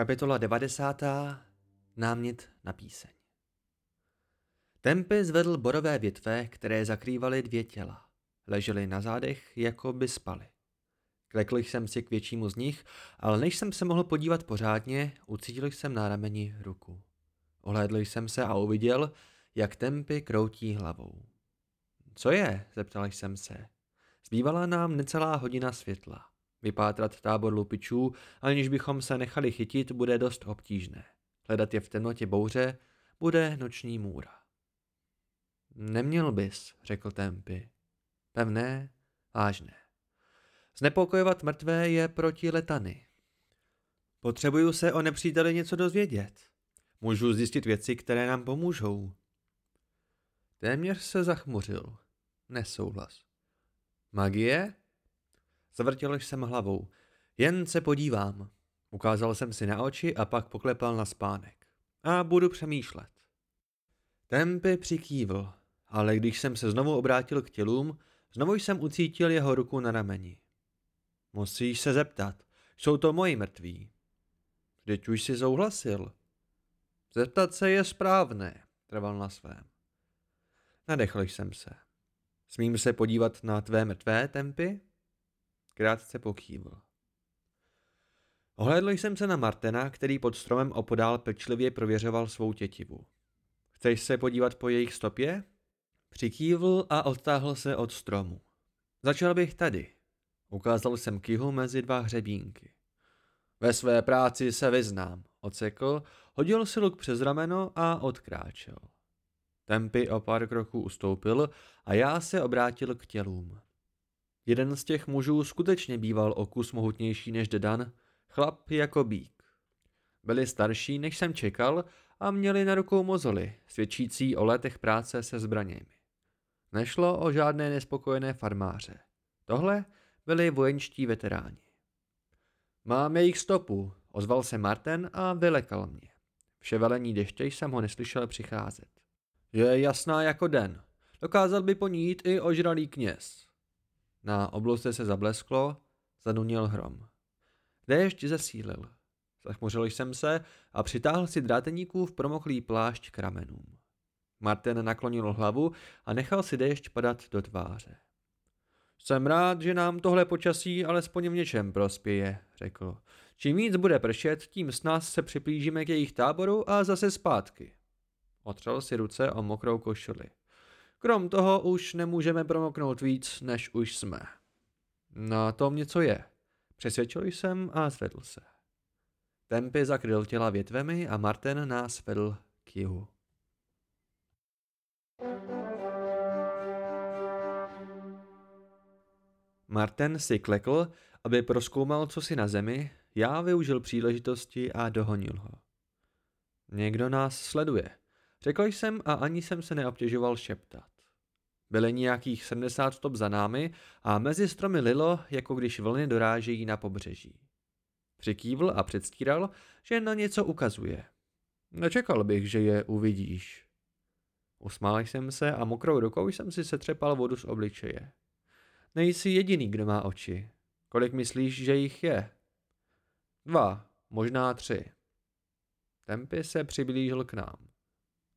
Kapitola 90. Námět na píseň. Tempy zvedl borové větve, které zakrývaly dvě těla. Ležely na zádech, jako by spali. Klekl jsem si k většímu z nich, ale než jsem se mohl podívat pořádně, ucítil jsem na rameni ruku. Ohlédl jsem se a uviděl, jak Tempy kroutí hlavou. Co je? zeptal jsem se. Zbývala nám necelá hodina světla. Vypátrat tábor lupičů, aniž bychom se nechali chytit, bude dost obtížné. Hledat je v temnotě bouře bude noční můra. Neměl bys, řekl Tempy. Pevné, vážné. Znepokojovat mrtvé je proti letany. Potřebuju se o nepříteli něco dozvědět. Můžu zjistit věci, které nám pomůžou. Téměř se zachmuřil. Nesouhlas. Magie? Zavrtěl jsem hlavou. Jen se podívám. Ukázal jsem si na oči a pak poklepal na spánek. A budu přemýšlet. Tempy přikývl, ale když jsem se znovu obrátil k tělům, znovu jsem ucítil jeho ruku na rameni. Musíš se zeptat, jsou to moji mrtví. Teď už si souhlasil. Zeptat se je správné, trval na svém. Nadechl jsem se. Smím se podívat na tvé mrtvé tempy? Krátce pokývl. Ohlédl jsem se na Martena, který pod stromem opodál pečlivě prověřoval svou tětivu. Chceš se podívat po jejich stopě? Přikývl a odtáhl se od stromu. Začal bych tady. Ukázal jsem kyhu mezi dva hřebínky. Ve své práci se vyznám, ocekl, hodil si luk přes rameno a odkráčel. Tempy o pár kroků ustoupil a já se obrátil k tělům. Jeden z těch mužů skutečně býval o kus mohutnější než Dedan, chlap jako bík. Byli starší, než jsem čekal, a měli na rukou mozoly, svědčící o letech práce se zbraněmi. Nešlo o žádné nespokojené farmáře. Tohle byli vojenští veteráni. Mám jejich stopu, ozval se Martin a vylekal mě. Vše velení deště jsem ho neslyšel přicházet. Je jasná jako den. Dokázal by po ní jít i ožralý kněz. Na obloze se zablesklo, zanunil hrom. Déšť zesílil. Zachmuřil jsem se a přitáhl si v promoklý plášť k ramenům. Martin naklonil hlavu a nechal si déšť padat do tváře. Jsem rád, že nám tohle počasí alespoň v něčem prospěje, řekl. Čím víc bude pršet, tím s nás se připlížíme k jejich táboru a zase zpátky. Otřel si ruce o mokrou košuli. Krom toho už nemůžeme promoknout víc, než už jsme. Na tom něco je. Přesvědčil jsem a zvedl se. Tempy zakryl těla větvemi a Martin nás vedl k jihu. Martin si klekl, aby proskoumal, co si na zemi, já využil příležitosti a dohonil ho. Někdo nás sleduje. Řekl jsem a ani jsem se neobtěžoval šeptat. Byly nějakých 70 stop za námi a mezi stromy lilo, jako když vlny dorážejí na pobřeží. Přikývl a předstíral, že na něco ukazuje. Nečekal bych, že je uvidíš. Usmál jsem se a mokrou rukou jsem si setřepal vodu z obličeje. Nejsi jediný, kdo má oči. Kolik myslíš, že jich je? Dva, možná tři. Tempy se přiblížil k nám.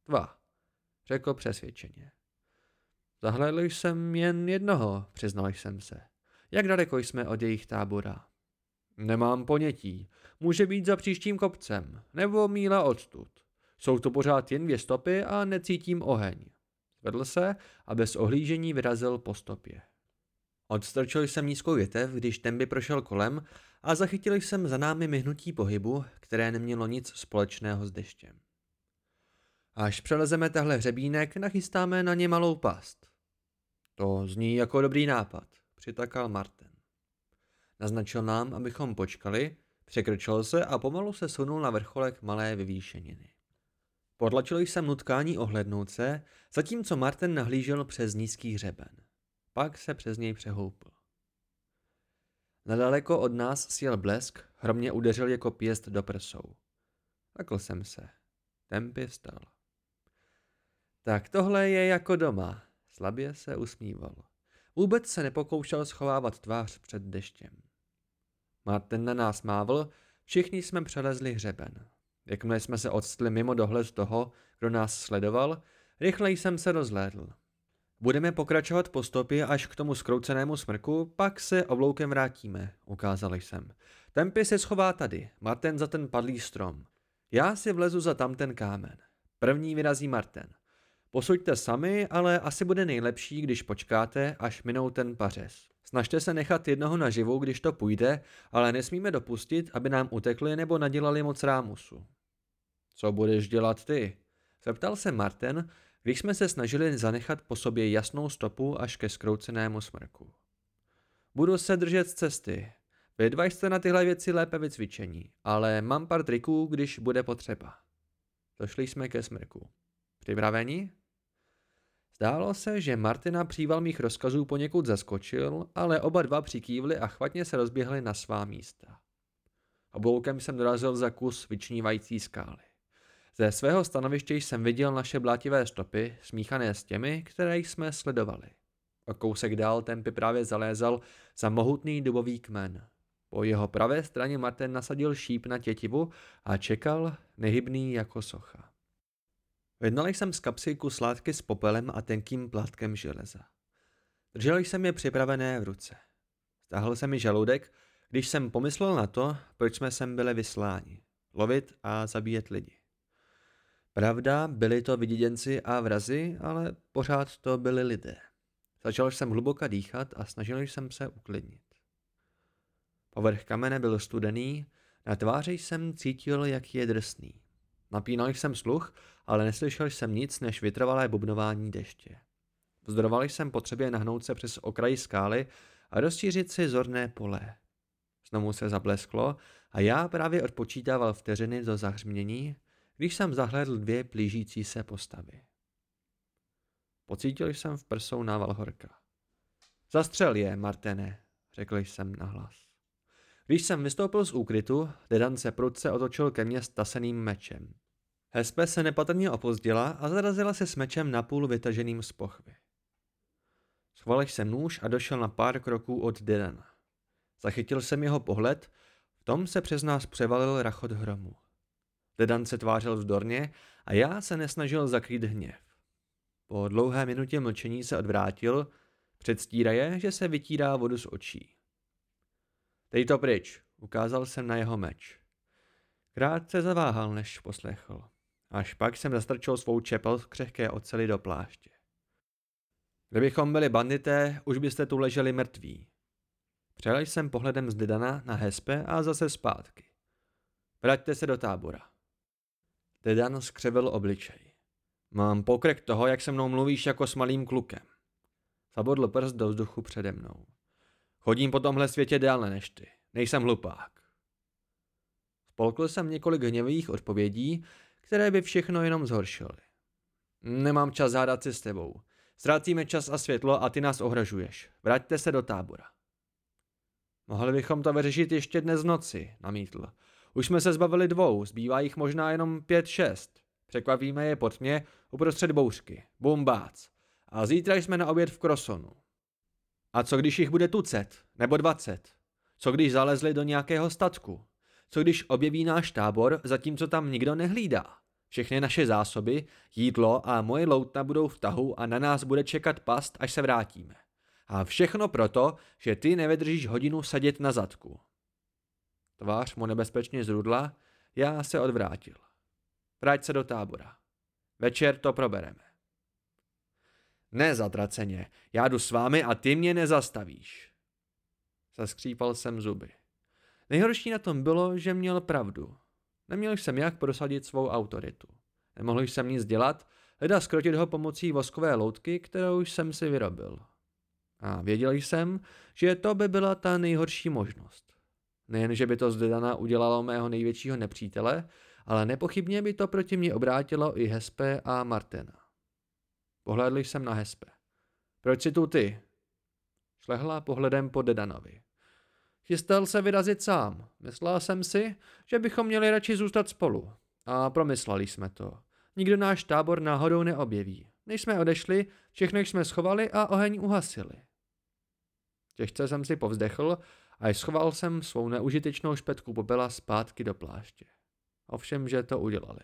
Dva, řekl přesvědčeně. Zahledl jsem jen jednoho, přiznal jsem se. Jak daleko jsme od jejich tábora? Nemám ponětí. Může být za příštím kopcem, nebo míla odtud. Jsou to pořád jen dvě stopy a necítím oheň. Zvedl se a bez ohlížení vyrazil po stopě. Odstrčil jsem nízkou větev, když by prošel kolem a zachytil jsem za námi myhnutí pohybu, které nemělo nic společného s deštěm. Až přelezeme tahle hřebínek, nachystáme na ně malou past. To zní jako dobrý nápad, přitakal Martin. Naznačil nám, abychom počkali, překročil se a pomalu se sunul na vrcholek malé vyvýšeniny. Podlačil jsem nutkání ohlednout se, zatímco Martin nahlížel přes nízký hřeben. Pak se přes něj přehoupl. Nedaleko od nás sjel blesk, hromně udeřil jako pěst do prsou. Lekl jsem se. Tempy vstal. Tak tohle je jako doma. Slabě se usmíval. Vůbec se nepokoušel schovávat tvář před deštěm. Martin na nás mávl, všichni jsme přelezli hřeben. Jakmile jsme se odstli mimo dohled toho, kdo nás sledoval, rychleji jsem se rozhlédl. Budeme pokračovat po stopě až k tomu skroucenému smrku, pak se obloukem vrátíme, ukázal jsem. Tempy se schová tady, Martin za ten padlý strom. Já si vlezu za tamten kámen. První vyrazí Martin. Posuďte sami, ale asi bude nejlepší, když počkáte, až minou ten pařez. Snažte se nechat jednoho naživu, když to půjde, ale nesmíme dopustit, aby nám utekli nebo nadělali moc rámusu. Co budeš dělat ty? Zeptal se Martin, když jsme se snažili zanechat po sobě jasnou stopu až ke skroucenému smrku. Budu se držet z cesty. Vy dva jste na tyhle věci lépe vycvičení, ale mám pár triků, když bude potřeba. Došli jsme ke smrku. Připraveni? Zdálo se, že Martina příval mých rozkazů poněkud zaskočil, ale oba dva přikývli a chvatně se rozběhli na svá místa. Obloukem jsem dorazil za kus vyčnívající skály. Ze svého stanoviště jsem viděl naše blátivé stopy, smíchané s těmi, které jsme sledovali. O kousek dál tempy právě zalézal za mohutný dubový kmen. Po jeho pravé straně Martin nasadil šíp na tětivu a čekal, nehybný jako socha. Vydnal jsem z kapsy kus látky s popelem a tenkým plátkem železa. Držel jsem je připravené v ruce. Stáhl se mi žaludek, když jsem pomyslel na to, proč jsme sem byli vysláni. Lovit a zabíjet lidi. Pravda, byli to viděděnci a vrazy, ale pořád to byli lidé. Začal jsem hluboka dýchat a snažil jsem se uklidnit. Povrch kamene byl studený, na tváři jsem cítil, jak je drsný. Napínal jsem sluch, ale neslyšel jsem nic než vytrvalé bubnování deště. Vzdoroval jsem potřebě nahnout se přes okraj skály a rozšířit si zorné pole. Znovu se zablesklo a já právě odpočítával vteřiny do zahřmění, když jsem zahledl dvě plížící se postavy. Pocítil jsem v prsou nával horka. Zastřel je, Martene, řekl jsem nahlas. Když jsem vystoupil z úkrytu, Dedan se prudce otočil ke mně staseným mečem. Hespe se nepatrně opozdila a zarazila se s mečem napůl vytaženým z pochvy. Schval jsem nůž a došel na pár kroků od Dedana. Zachytil jsem jeho pohled, v tom se přes nás převalil rachot hromu. Dedan se tvářil vzdorně a já se nesnažil zakrýt hněv. Po dlouhé minutě mlčení se odvrátil, předstíraje, že se vytírá vodu z očí. Dej to pryč, ukázal jsem na jeho meč. Krátce zaváhal, než poslechl. Až pak jsem zastrčil svou čepel z křehké oceli do pláště. Kdybychom byli bandité, už byste tu leželi mrtví. Přelel jsem pohledem z Dedana na Hespe a zase zpátky. Vraťte se do tábora. Dedan skřevil obličej. Mám pokrek toho, jak se mnou mluvíš jako s malým klukem. Zabodl prst do vzduchu přede mnou. Chodím po tomhle světě déle než ty. Nejsem hlupák. Spolkl jsem několik hněvých odpovědí, které by všechno jenom zhoršily. Nemám čas hádat si s tebou. Ztrácíme čas a světlo a ty nás ohražuješ. Vraťte se do tábora. Mohli bychom to vyřešit ještě dnes v noci, namítl. Už jsme se zbavili dvou, zbývá jich možná jenom pět, šest. Překvapíme je pod mě uprostřed bouřky. Bumbác. A zítra jsme na oběd v Krosonu. A co když jich bude tucet? Nebo dvacet? Co když zalezli do nějakého statku? Co když objeví náš tábor, zatímco tam nikdo nehlídá? Všechny naše zásoby, jídlo a moje loutna budou v tahu a na nás bude čekat past, až se vrátíme. A všechno proto, že ty nevydržíš hodinu sedět na zadku. Tvář mu nebezpečně zrudla, já se odvrátil. Vrať se do tábora. Večer to probereme. Ne zatraceně, já jdu s vámi a ty mě nezastavíš. Zaskřípal jsem zuby. Nejhorší na tom bylo, že měl pravdu. Neměl jsem jak prosadit svou autoritu. Nemohl jsem nic dělat, leda skrotit ho pomocí voskové loutky, kterou jsem si vyrobil. A věděl jsem, že to by byla ta nejhorší možnost. Nejen, že by to z Dedana udělalo mého největšího nepřítele, ale nepochybně by to proti mě obrátilo i Hespe a Martena. Pohlédl jsem na Hespe. Proč si tu ty? Šlehla pohledem po Dedanovi. Chystal se vyrazit sám. Myslela jsem si, že bychom měli radši zůstat spolu. A promysleli jsme to. Nikdo náš tábor náhodou neobjeví. Než jsme odešli, všechno jsme schovali a oheň uhasili. Těžce jsem si povzdechl a schoval jsem svou neužitečnou špetku popela zpátky do pláště. Ovšem, že to udělali.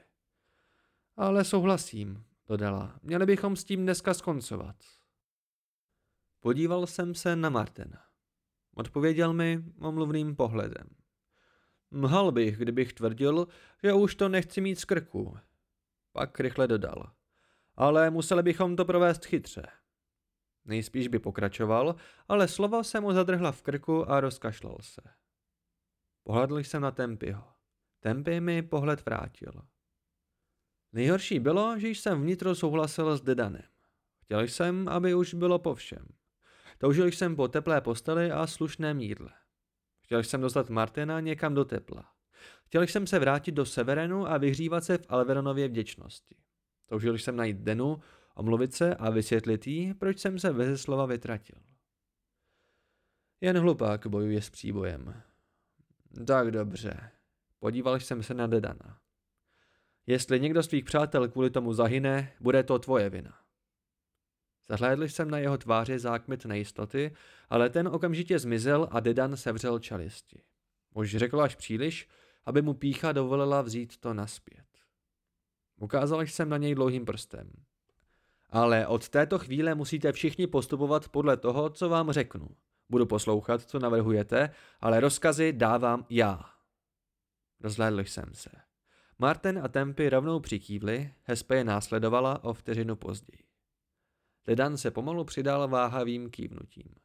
Ale souhlasím, dodala. Měli bychom s tím dneska skoncovat. Podíval jsem se na Martina. Odpověděl mi omluvným pohledem. Mhal bych, kdybych tvrdil, že už to nechci mít z krku. Pak rychle dodal. Ale museli bychom to provést chytře. Nejspíš by pokračoval, ale slova se mu zadrhla v krku a rozkašlal se. Pohledl jsem na Tempyho. Tempy mi pohled vrátil. Nejhorší bylo, že jsem vnitro souhlasil s Dedanem. Chtěl jsem, aby už bylo po všem. Toužil jsem po teplé posteli a slušném jídle. Chtěl jsem dostat Martina někam do tepla. Chtěl jsem se vrátit do Severenu a vyhřívat se v Alveronově vděčnosti. Toužil jsem najít Denu, omluvit se a vysvětlit jí, proč jsem se bez slova vytratil. Jen hlupák bojuje s příbojem. Tak dobře. Podíval jsem se na Dedana. Jestli někdo z tvých přátel kvůli tomu zahyne, bude to tvoje vina. Zahlédl jsem na jeho tváři zákmit nejistoty, ale ten okamžitě zmizel a Dedan sevřel čelisti. Už řekl až příliš, aby mu pícha dovolila vzít to naspět. Ukázal jsem na něj dlouhým prstem. Ale od této chvíle musíte všichni postupovat podle toho, co vám řeknu. Budu poslouchat, co navrhujete, ale rozkazy dávám já. Rozhlédl jsem se. Martin a Tempy rovnou přikývli, Hespe je následovala o vteřinu později. Ledan se pomalu přidal váhavým kývnutím.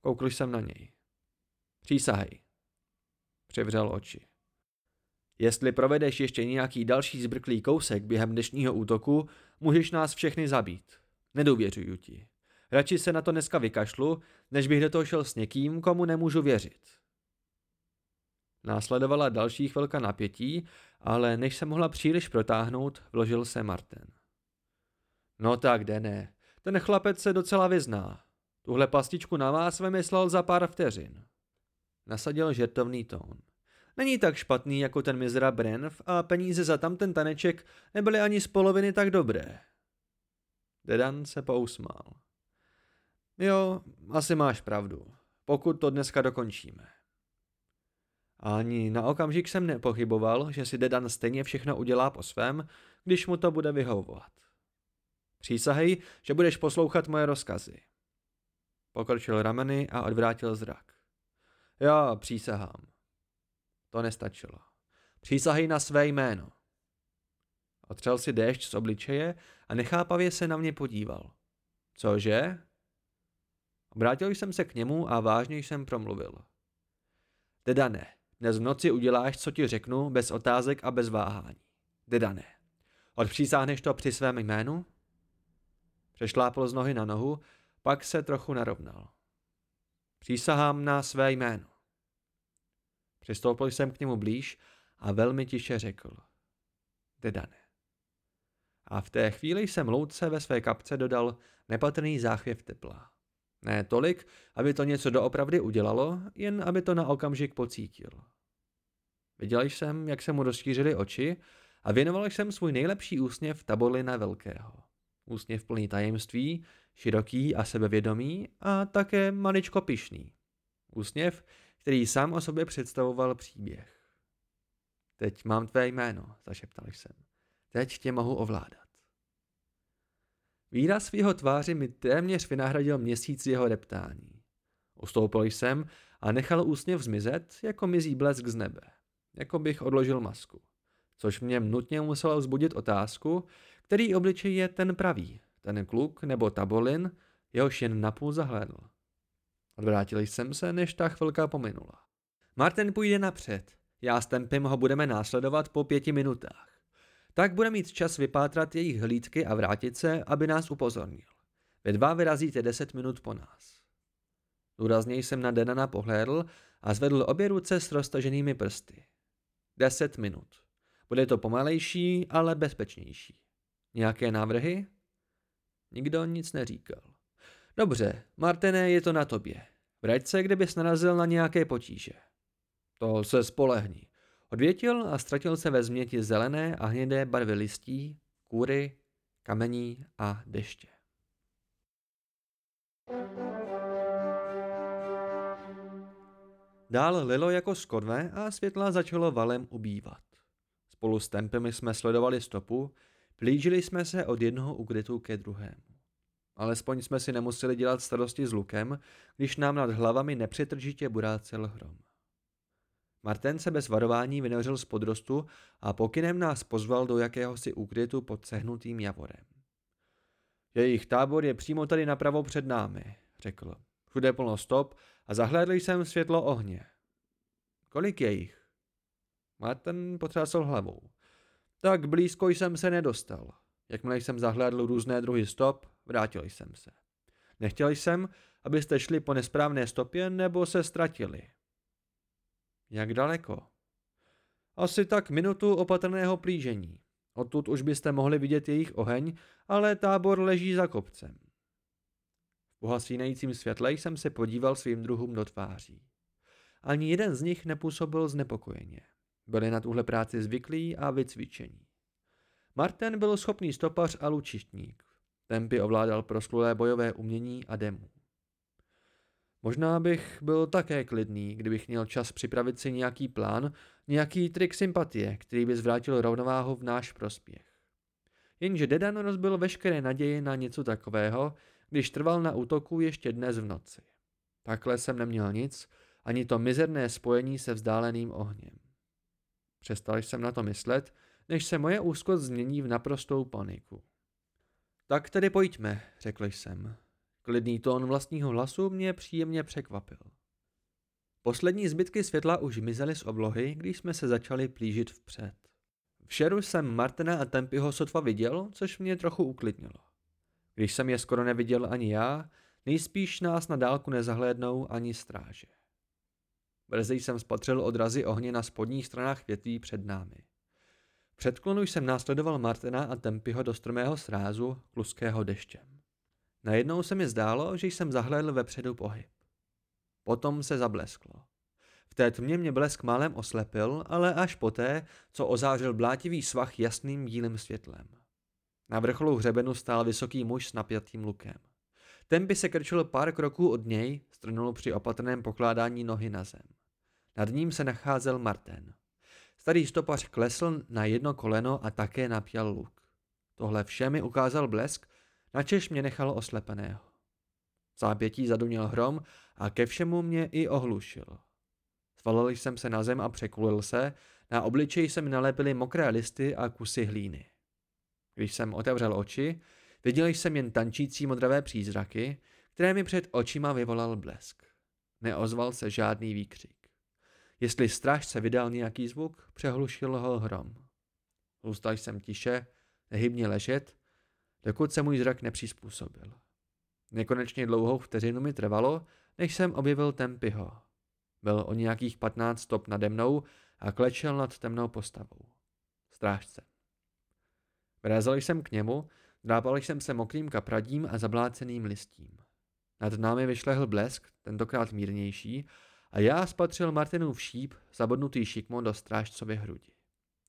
Koukl jsem na něj. Přísahej. Převřel oči. Jestli provedeš ještě nějaký další zbrklý kousek během dnešního útoku, můžeš nás všechny zabít. Nedůvěřuju ti. Radši se na to dneska vykašlu, než bych do toho šel s někým, komu nemůžu věřit. Následovala další chvilka napětí, ale než se mohla příliš protáhnout, vložil se Martin. No tak, ne. Ten chlapec se docela vyzná. Tuhle pastičku na vás vymyslel za pár vteřin. Nasadil žertovný tón. Není tak špatný jako ten mizera Brenv a peníze za tamten taneček nebyly ani z poloviny tak dobré. Dedan se pousmál. Jo, asi máš pravdu, pokud to dneska dokončíme. Ani na okamžik jsem nepochyboval, že si Dedan stejně všechno udělá po svém, když mu to bude vyhovovat. Přísahej, že budeš poslouchat moje rozkazy. Pokrčil rameny a odvrátil zrak. Já přísahám. To nestačilo. Přísahej na své jméno. Otřel si déšť z obličeje a nechápavě se na mě podíval. Cože? Obrátil jsem se k němu a vážně jsem promluvil. Teda ne, dnes v noci uděláš, co ti řeknu, bez otázek a bez váhání. Teda ne. Odpřísáhneš to při svém jménu? Přešlápl z nohy na nohu, pak se trochu narovnal. Přísahám na své jméno. Přistoupil jsem k němu blíž a velmi tiše řekl. Dedane. A v té chvíli jsem loutce ve své kapce dodal nepatrný záchvěv tepla. Ne tolik, aby to něco doopravdy udělalo, jen aby to na okamžik pocítil. Viděl jsem, jak se mu rozšířily oči a věnoval jsem svůj nejlepší úsměv Tabolina Velkého. Úsměv plný tajemství, široký a sebevědomý a také maličko pišný. Úsměv, který sám o sobě představoval příběh. Teď mám tvé jméno, zašeptal jsem. Teď tě mohu ovládat. Výraz svého tváři mi téměř vynahradil měsíc jeho reptání. Ustoupil jsem a nechal úsměv zmizet, jako mizí blesk z nebe. Jako bych odložil masku. Což mě nutně muselo vzbudit otázku, který obličej je ten pravý, ten kluk nebo tabolin, jehož jen napůl zahlédl. Odvrátil jsem se, než ta chvilka pominula. Martin půjde napřed. Já s Tempem ho budeme následovat po pěti minutách. Tak bude mít čas vypátrat jejich hlídky a vrátit se, aby nás upozornil. Ve dva vyrazíte deset minut po nás. Důrazněji jsem na Denana pohlédl a zvedl obě ruce s roztaženými prsty. Deset minut. Bude to pomalejší, ale bezpečnější. Nějaké návrhy? Nikdo nic neříkal. Dobře, Martine, je to na tobě. Vrať se, kdybys narazil na nějaké potíže. To se spolehni. Odvětil a ztratil se ve změti zelené a hnědé barvy listí, kůry, kamení a deště. Dál lilo jako z konve a světla začalo valem ubývat. Spolu s tempemi jsme sledovali stopu, plížili jsme se od jednoho ukrytu ke druhému. Alespoň jsme si nemuseli dělat starosti s lukem, když nám nad hlavami nepřetržitě burácel hrom. Martin se bez varování vynořil z podrostu a pokynem nás pozval do jakéhosi úkrytu pod sehnutým javorem. Jejich tábor je přímo tady napravo před námi, řekl. Všude plno stop a zahlédl jsem světlo ohně. Kolik je jich? Martin potřásl hlavou. Tak blízko jsem se nedostal. Jakmile jsem zahlédl různé druhy stop, vrátil jsem se. Nechtěl jsem, abyste šli po nesprávné stopě nebo se ztratili. Jak daleko? Asi tak minutu opatrného plížení. Odtud už byste mohli vidět jejich oheň, ale tábor leží za kopcem. V pohasínajícím světle jsem se podíval svým druhům do tváří. Ani jeden z nich nepůsobil znepokojeně. Byli na tuhle práci zvyklí a vycvičení. Martin byl schopný stopař a lučištník. Tempy ovládal proslulé bojové umění a demu. Možná bych byl také klidný, kdybych měl čas připravit si nějaký plán, nějaký trik sympatie, který by zvrátil rovnováhu v náš prospěch. Jenže Dedan rozbil veškeré naděje na něco takového, když trval na útoku ještě dnes v noci. Takhle jsem neměl nic, ani to mizerné spojení se vzdáleným ohněm. Přestal jsem na to myslet, než se moje úzkost změní v naprostou paniku. Tak tedy pojďme, řekl jsem. Klidný tón vlastního hlasu mě příjemně překvapil. Poslední zbytky světla už mizely z oblohy, když jsme se začali plížit vpřed. V šeru jsem Martina a Tempyho sotva viděl, což mě trochu uklidnilo. Když jsem je skoro neviděl ani já, nejspíš nás na dálku nezahlédnou ani stráže. Brzy jsem spatřil odrazy ohně na spodních stranách větví před námi. Předklonu jsem následoval Martina a Tempyho do strmého srázu, kluského deštěm. Najednou se mi zdálo, že jsem zahlédl vepředu pohyb. Potom se zablesklo. V té tmě mě blesk málem oslepil, ale až poté, co ozářil blátivý svah jasným bílým světlem. Na vrcholu hřebenu stál vysoký muž s napjatým lukem. Ten by se krčil pár kroků od něj, strnul při opatrném pokládání nohy na zem. Nad ním se nacházel Martin. Starý stopař klesl na jedno koleno a také napěl luk. Tohle vše mi ukázal blesk, načež mě nechal oslepeného. V zápětí zaduněl hrom a ke všemu mě i ohlušil. Svalil jsem se na zem a překulil se, na obličeji se mi nalepily mokré listy a kusy hlíny. Když jsem otevřel oči, viděl jsem jen tančící modravé přízraky, které mi před očima vyvolal blesk. Neozval se žádný výkřik. Jestli strážce vydal nějaký zvuk, přehlušil ho hrom. Zůstal jsem tiše, nehybně ležet, dokud se můj zrak nepřizpůsobil. Nekonečně dlouhou vteřinu mi trvalo, než jsem objevil Tempyho. Byl o nějakých 15 stop nade mnou a klečel nad temnou postavou. Strážce. Vrazil jsem k němu, drápal jsem se mokrým kapradím a zabláceným listím. Nad námi vyšlehl blesk, tentokrát mírnější, a já spatřil Martinův šíp, zabodnutý šikmo do strážcovy hrudi.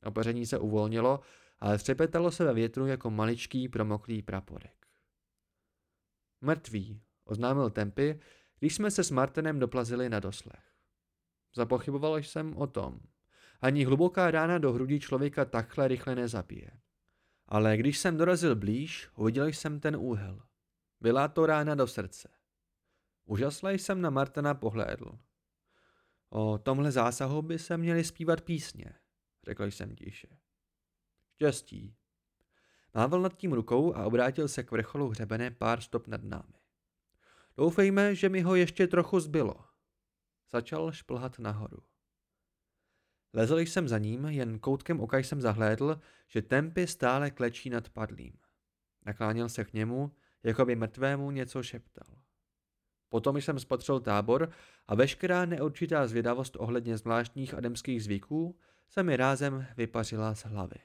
Opeření se uvolnilo, ale třepetalo se ve větru jako maličký promoklý praporek. Mrtvý, oznámil Tempy, když jsme se s Martinem doplazili na doslech. Zapochyboval jsem o tom. Ani hluboká rána do hrudi člověka takhle rychle nezabije. Ale když jsem dorazil blíž, uviděl jsem ten úhel. Byla to rána do srdce. Užasle jsem na Martina pohlédl. O tomhle zásahu by se měli zpívat písně, řekl jsem tiše. Štěstí. Mával nad tím rukou a obrátil se k vrcholu hřebene pár stop nad námi. Doufejme, že mi ho ještě trochu zbylo. Začal šplhat nahoru. Lezl jsem za ním, jen koutkem oka jsem zahlédl, že tempy stále klečí nad padlým. Nakláněl se k němu, jako by mrtvému něco šeptal. Potom jsem spatřil tábor a veškerá neurčitá zvědavost ohledně zvláštních ademských zvyků se mi rázem vypařila z hlavy.